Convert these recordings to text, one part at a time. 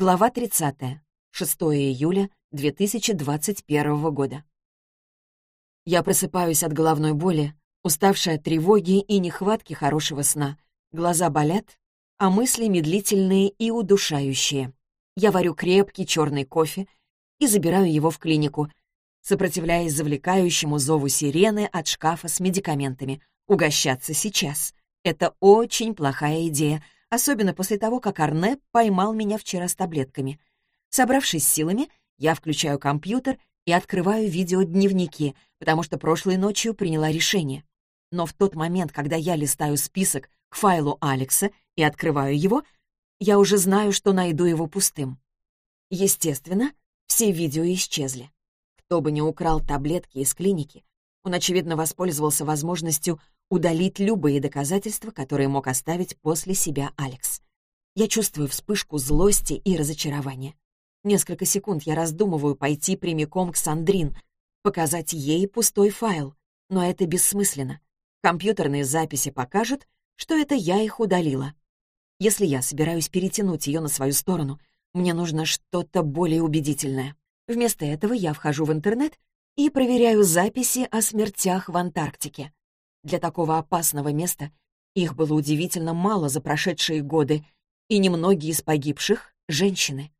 Глава 30. 6 июля 2021 года. Я просыпаюсь от головной боли, уставшая от тревоги и нехватки хорошего сна. Глаза болят, а мысли медлительные и удушающие. Я варю крепкий черный кофе и забираю его в клинику, сопротивляясь завлекающему зову сирены от шкафа с медикаментами. Угощаться сейчас — это очень плохая идея — особенно после того, как Арне поймал меня вчера с таблетками. Собравшись силами, я включаю компьютер и открываю видеодневники, потому что прошлой ночью приняла решение. Но в тот момент, когда я листаю список к файлу Алекса и открываю его, я уже знаю, что найду его пустым. Естественно, все видео исчезли. Кто бы ни украл таблетки из клиники, он, очевидно, воспользовался возможностью удалить любые доказательства, которые мог оставить после себя Алекс. Я чувствую вспышку злости и разочарования. Несколько секунд я раздумываю пойти прямиком к Сандрин, показать ей пустой файл, но это бессмысленно. Компьютерные записи покажут, что это я их удалила. Если я собираюсь перетянуть ее на свою сторону, мне нужно что-то более убедительное. Вместо этого я вхожу в интернет и проверяю записи о смертях в Антарктике. Для такого опасного места их было удивительно мало за прошедшие годы, и немногие из погибших — женщины.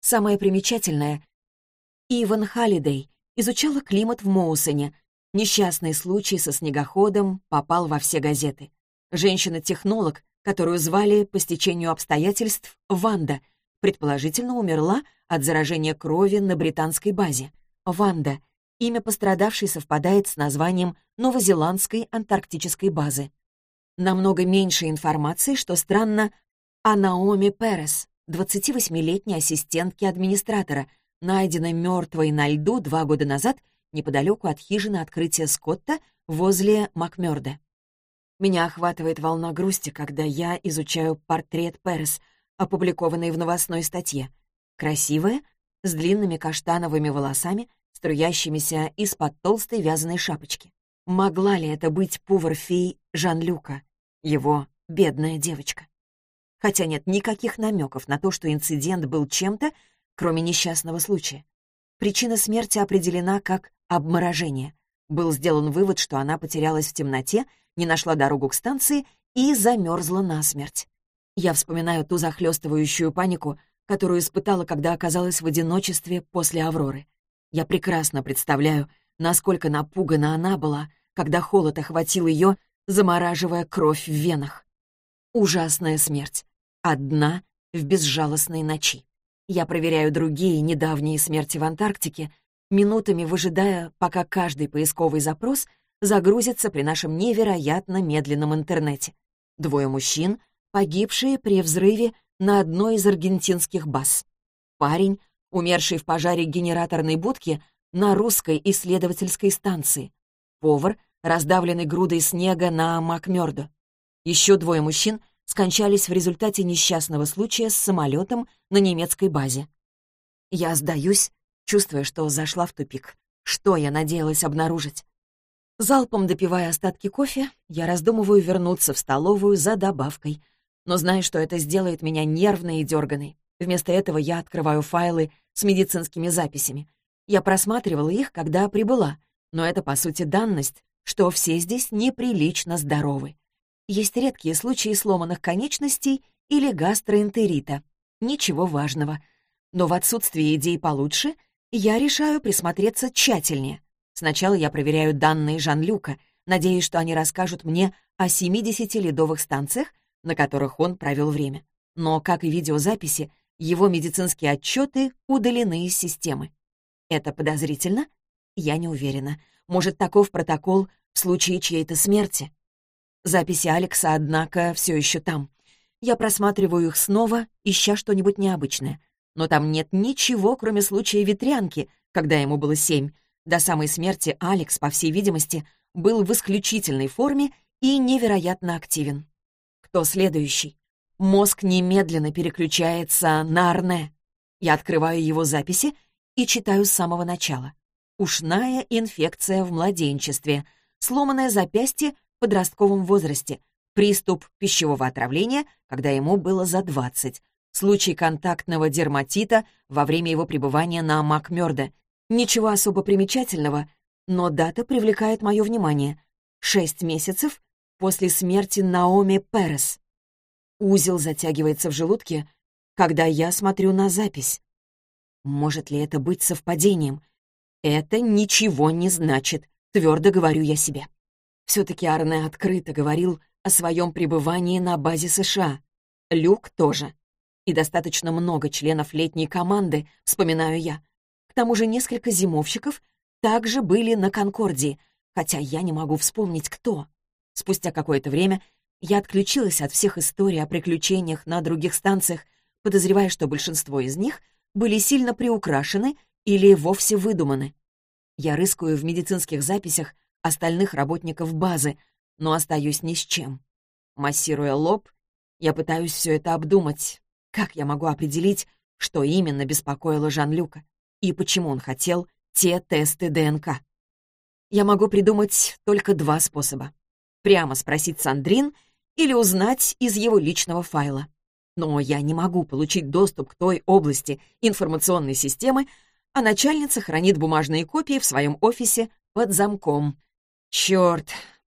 Самое примечательное — Иван Халлидей изучала климат в Моусоне. Несчастный случай со снегоходом попал во все газеты. Женщина-технолог, которую звали по стечению обстоятельств Ванда, предположительно умерла от заражения крови на британской базе. Ванда Имя пострадавшей совпадает с названием Новозеландской антарктической базы. Намного меньше информации, что странно, о Наоми Перес, 28-летней ассистентке администратора, найденной мертвой на льду два года назад неподалеку от хижины открытия Скотта возле Макмёрда. Меня охватывает волна грусти, когда я изучаю портрет Перес, опубликованный в новостной статье. Красивая, с длинными каштановыми волосами, струящимися из-под толстой вязаной шапочки. Могла ли это быть повар-фей Жан-Люка, его бедная девочка? Хотя нет никаких намеков на то, что инцидент был чем-то, кроме несчастного случая. Причина смерти определена как обморожение. Был сделан вывод, что она потерялась в темноте, не нашла дорогу к станции и замерзла насмерть. Я вспоминаю ту захлестывающую панику, которую испытала, когда оказалась в одиночестве после Авроры. Я прекрасно представляю, насколько напугана она была, когда холод охватил ее, замораживая кровь в венах. Ужасная смерть. Одна в безжалостной ночи. Я проверяю другие недавние смерти в Антарктике, минутами выжидая, пока каждый поисковый запрос загрузится при нашем невероятно медленном интернете. Двое мужчин, погибшие при взрыве на одной из аргентинских баз. Парень, умерший в пожаре генераторной будки на русской исследовательской станции, повар, раздавленный грудой снега на Макмёрдо. Еще двое мужчин скончались в результате несчастного случая с самолетом на немецкой базе. Я сдаюсь, чувствуя, что зашла в тупик. Что я надеялась обнаружить? Залпом допивая остатки кофе, я раздумываю вернуться в столовую за добавкой, но знаю, что это сделает меня нервной и дерганой. Вместо этого я открываю файлы с медицинскими записями. Я просматривала их, когда прибыла, но это, по сути, данность, что все здесь неприлично здоровы. Есть редкие случаи сломанных конечностей или гастроэнтерита. Ничего важного. Но в отсутствии идей получше я решаю присмотреться тщательнее. Сначала я проверяю данные Жан-Люка, надеясь, что они расскажут мне о 70 ледовых станциях, на которых он провел время. Но, как и видеозаписи, его медицинские отчеты удалены из системы. Это подозрительно? Я не уверена. Может, таков протокол в случае чьей-то смерти? Записи Алекса, однако, все еще там. Я просматриваю их снова, ища что-нибудь необычное. Но там нет ничего, кроме случая ветрянки, когда ему было семь. До самой смерти Алекс, по всей видимости, был в исключительной форме и невероятно активен. Кто следующий? Мозг немедленно переключается на Арне. Я открываю его записи и читаю с самого начала. Ушная инфекция в младенчестве, сломанное запястье в подростковом возрасте, приступ пищевого отравления, когда ему было за 20, Случай контактного дерматита во время его пребывания на Макмёрде. Ничего особо примечательного, но дата привлекает мое внимание. Шесть месяцев после смерти Наоми Перес. Узел затягивается в желудке, когда я смотрю на запись. Может ли это быть совпадением? Это ничего не значит, твердо говорю я себе. Все-таки Арне открыто говорил о своем пребывании на базе США. Люк тоже. И достаточно много членов летней команды, вспоминаю я. К тому же несколько зимовщиков также были на Конкордии, хотя я не могу вспомнить, кто. Спустя какое-то время я отключилась от всех историй о приключениях на других станциях, подозревая, что большинство из них были сильно приукрашены или вовсе выдуманы. Я рыскаю в медицинских записях остальных работников базы, но остаюсь ни с чем. Массируя лоб, я пытаюсь все это обдумать. Как я могу определить, что именно беспокоило Жан-Люка и почему он хотел те тесты ДНК? Я могу придумать только два способа. Прямо спросить Сандрин или узнать из его личного файла. Но я не могу получить доступ к той области информационной системы, а начальница хранит бумажные копии в своем офисе под замком. Черт!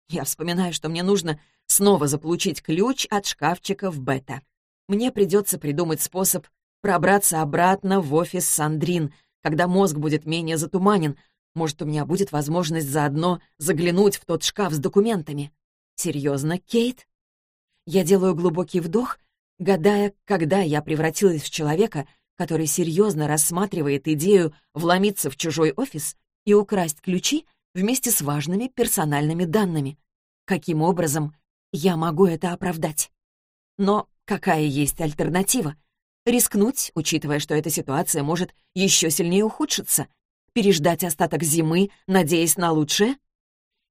Я вспоминаю, что мне нужно снова заполучить ключ от шкафчика в бета. Мне придется придумать способ пробраться обратно в офис Сандрин, когда мозг будет менее затуманен. Может, у меня будет возможность заодно заглянуть в тот шкаф с документами. Серьезно, Кейт? Я делаю глубокий вдох, гадая, когда я превратилась в человека, который серьезно рассматривает идею вломиться в чужой офис и украсть ключи вместе с важными персональными данными. Каким образом я могу это оправдать? Но какая есть альтернатива? Рискнуть, учитывая, что эта ситуация может еще сильнее ухудшиться? Переждать остаток зимы, надеясь на лучшее?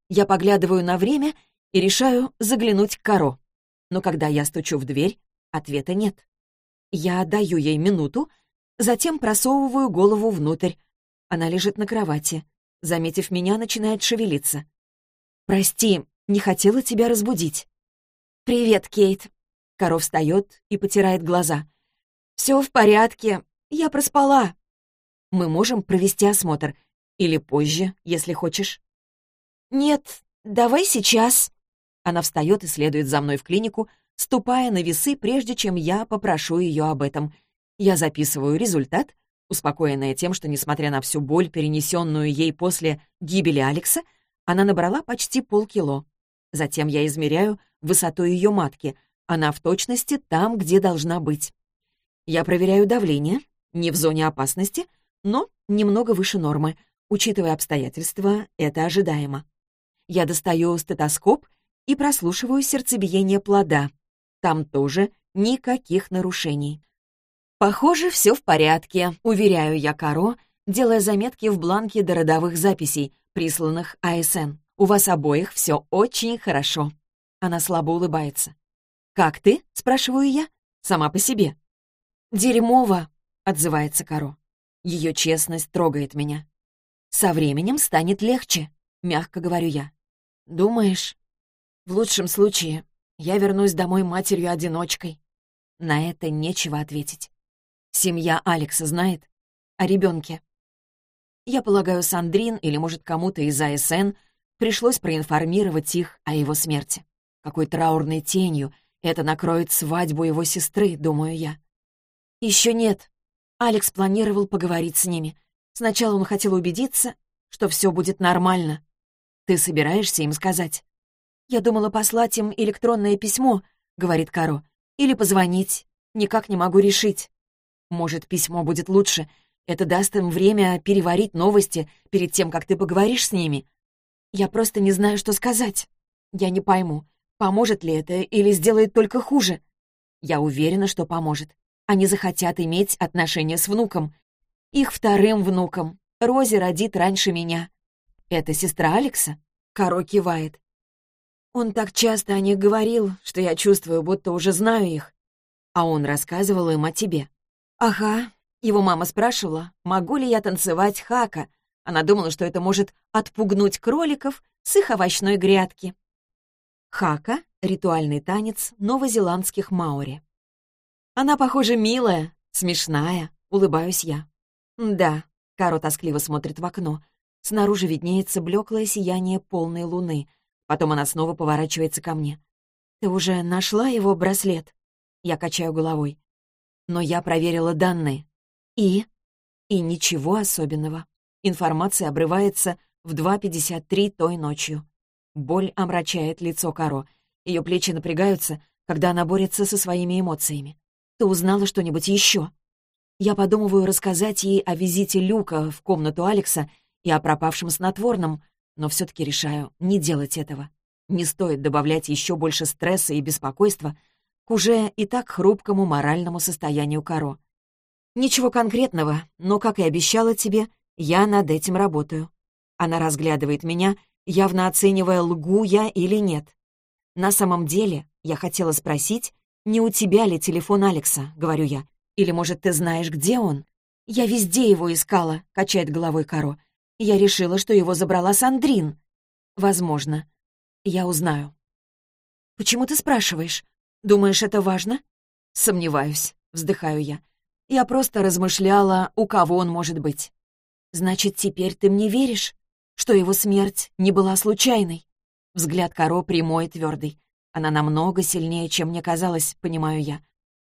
Я поглядываю на время и решаю заглянуть к Каро. Но когда я стучу в дверь, ответа нет. Я даю ей минуту, затем просовываю голову внутрь. Она лежит на кровати. Заметив меня, начинает шевелиться. «Прости, не хотела тебя разбудить». «Привет, Кейт». Коров встает и потирает глаза. «Все в порядке. Я проспала». «Мы можем провести осмотр. Или позже, если хочешь». «Нет, давай сейчас». Она встает и следует за мной в клинику, ступая на весы, прежде чем я попрошу ее об этом. Я записываю результат, успокоенная тем, что, несмотря на всю боль, перенесенную ей после гибели Алекса, она набрала почти полкило. Затем я измеряю высоту ее матки. Она в точности там, где должна быть. Я проверяю давление, не в зоне опасности, но немного выше нормы. Учитывая обстоятельства, это ожидаемо. Я достаю стетоскоп и прослушиваю сердцебиение плода. Там тоже никаких нарушений. «Похоже, все в порядке», — уверяю я Каро, делая заметки в бланке до родовых записей, присланных АСН. «У вас обоих все очень хорошо». Она слабо улыбается. «Как ты?» — спрашиваю я. «Сама по себе». «Дерьмово», — отзывается Каро. Ее честность трогает меня. «Со временем станет легче», — мягко говорю я. «Думаешь?» «В лучшем случае я вернусь домой матерью-одиночкой». На это нечего ответить. Семья Алекса знает о ребенке. Я полагаю, Сандрин или, может, кому-то из АСН пришлось проинформировать их о его смерти. Какой траурной тенью это накроет свадьбу его сестры, думаю я. Еще нет. Алекс планировал поговорить с ними. Сначала он хотел убедиться, что все будет нормально. Ты собираешься им сказать? Я думала послать им электронное письмо, говорит Каро, или позвонить. Никак не могу решить. Может, письмо будет лучше. Это даст им время переварить новости перед тем, как ты поговоришь с ними. Я просто не знаю, что сказать. Я не пойму, поможет ли это или сделает только хуже. Я уверена, что поможет. Они захотят иметь отношения с внуком. Их вторым внуком. Рози родит раньше меня. Это сестра Алекса? Каро кивает. Он так часто о них говорил, что я чувствую, будто уже знаю их. А он рассказывал им о тебе. «Ага». Его мама спрашивала, могу ли я танцевать хака. Она думала, что это может отпугнуть кроликов с их овощной грядки. Хака — ритуальный танец новозеландских маори. Она, похоже, милая, смешная, улыбаюсь я. Да, Каро тоскливо смотрит в окно. Снаружи виднеется блеклое сияние полной луны. Потом она снова поворачивается ко мне. «Ты уже нашла его браслет?» Я качаю головой. Но я проверила данные. И? И ничего особенного. Информация обрывается в 2.53 той ночью. Боль омрачает лицо Каро. Ее плечи напрягаются, когда она борется со своими эмоциями. «Ты узнала что-нибудь еще?» Я подумываю рассказать ей о визите Люка в комнату Алекса и о пропавшем снотворном, но все-таки решаю не делать этого. Не стоит добавлять еще больше стресса и беспокойства к уже и так хрупкому моральному состоянию Каро. Ничего конкретного, но, как и обещала тебе, я над этим работаю. Она разглядывает меня, явно оценивая, лгу я или нет. На самом деле, я хотела спросить, не у тебя ли телефон Алекса, говорю я. Или, может, ты знаешь, где он? Я везде его искала, качает головой Каро. Я решила, что его забрала Сандрин. Возможно. Я узнаю. Почему ты спрашиваешь? Думаешь, это важно? Сомневаюсь, вздыхаю я. Я просто размышляла, у кого он может быть. Значит, теперь ты мне веришь, что его смерть не была случайной? Взгляд Каро прямой и твердый. Она намного сильнее, чем мне казалось, понимаю я.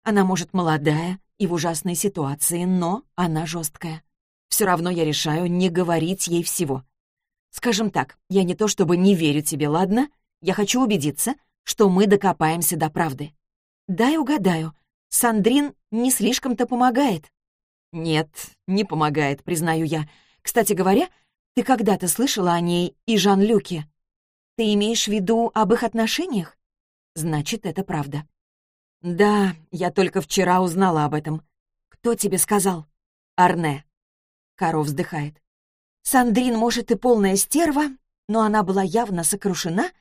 Она, может, молодая и в ужасной ситуации, но она жесткая. Все равно я решаю не говорить ей всего. Скажем так, я не то чтобы не верю тебе, ладно? Я хочу убедиться, что мы докопаемся до правды. Дай угадаю, Сандрин не слишком-то помогает. Нет, не помогает, признаю я. Кстати говоря, ты когда-то слышала о ней и Жан-Люке? Ты имеешь в виду об их отношениях? Значит, это правда. Да, я только вчера узнала об этом. Кто тебе сказал? Арне. Каро вздыхает. Сандрин, может, и полная стерва, но она была явно сокрушена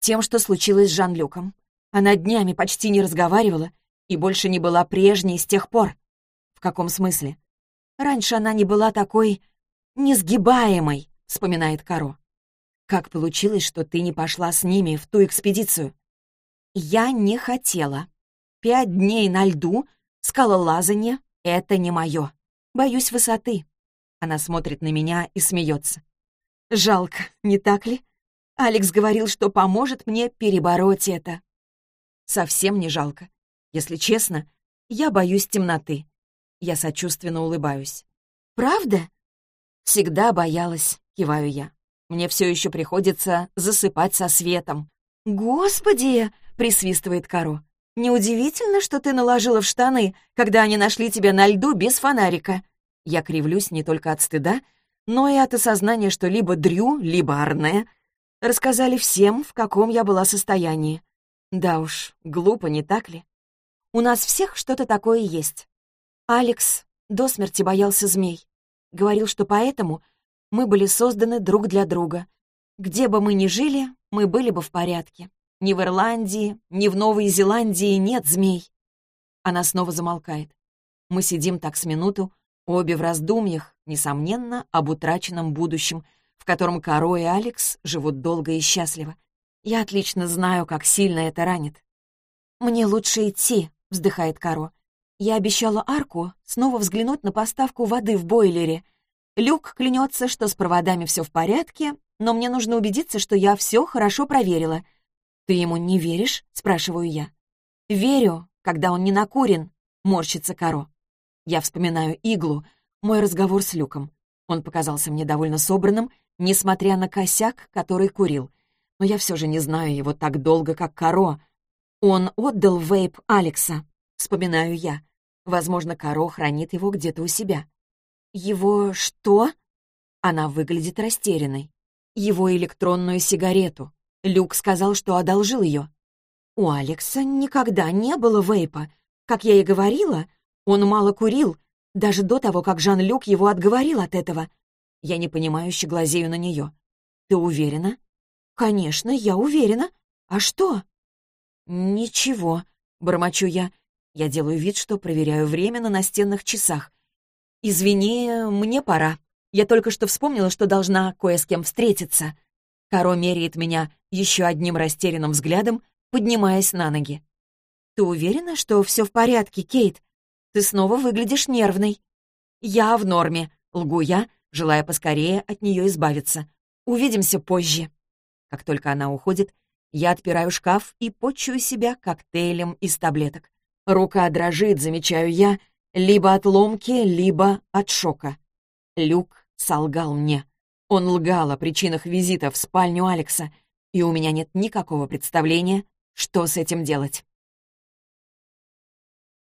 тем, что случилось с Жан-Люком. Она днями почти не разговаривала и больше не была прежней с тех пор. В каком смысле? Раньше она не была такой несгибаемой, вспоминает Каро. Как получилось, что ты не пошла с ними в ту экспедицию? Я не хотела. Пять дней на льду, скалолазание — это не мое. Боюсь высоты. Она смотрит на меня и смеется. Жалко, не так ли? Алекс говорил, что поможет мне перебороть это. Совсем не жалко. Если честно, я боюсь темноты. Я сочувственно улыбаюсь. «Правда?» «Всегда боялась», — киваю я. «Мне все еще приходится засыпать со светом». «Господи!» — присвистывает Каро. «Неудивительно, что ты наложила в штаны, когда они нашли тебя на льду без фонарика». Я кривлюсь не только от стыда, но и от осознания, что либо Дрю, либо Арне рассказали всем, в каком я была состоянии. Да уж, глупо, не так ли? У нас всех что-то такое есть. Алекс до смерти боялся змей. Говорил, что поэтому мы были созданы друг для друга. Где бы мы ни жили, мы были бы в порядке. Ни в Ирландии, ни в Новой Зеландии нет змей. Она снова замолкает. Мы сидим так с минуту, обе в раздумьях, несомненно, об утраченном будущем, в котором Каро и Алекс живут долго и счастливо. Я отлично знаю, как сильно это ранит. «Мне лучше идти», — вздыхает Каро. «Я обещала Арку снова взглянуть на поставку воды в бойлере. Люк клянется, что с проводами все в порядке, но мне нужно убедиться, что я все хорошо проверила. «Ты ему не веришь?» — спрашиваю я. «Верю, когда он не накурен», — морщится Каро. Я вспоминаю иглу, мой разговор с Люком. Он показался мне довольно собранным, несмотря на косяк, который курил. Но я все же не знаю его так долго, как Каро. Он отдал вейп Алекса, вспоминаю я. Возможно, Каро хранит его где-то у себя. «Его что?» Она выглядит растерянной. «Его электронную сигарету», Люк сказал, что одолжил ее. У Алекса никогда не было вейпа. Как я и говорила, он мало курил, даже до того, как Жан-Люк его отговорил от этого. Я непонимающе глазею на нее. «Ты уверена?» «Конечно, я уверена. А что?» «Ничего», — бормочу я. Я делаю вид, что проверяю время на настенных часах. «Извини, мне пора. Я только что вспомнила, что должна кое с кем встретиться». Каро меряет меня еще одним растерянным взглядом, поднимаясь на ноги. «Ты уверена, что все в порядке, Кейт? Ты снова выглядишь нервной». «Я в норме», — лгу я, желая поскорее от нее избавиться. «Увидимся позже». Как только она уходит, я отпираю шкаф и почую себя коктейлем из таблеток. Рука дрожит, замечаю я, либо от ломки, либо от шока. Люк солгал мне. Он лгал о причинах визита в спальню Алекса, и у меня нет никакого представления, что с этим делать.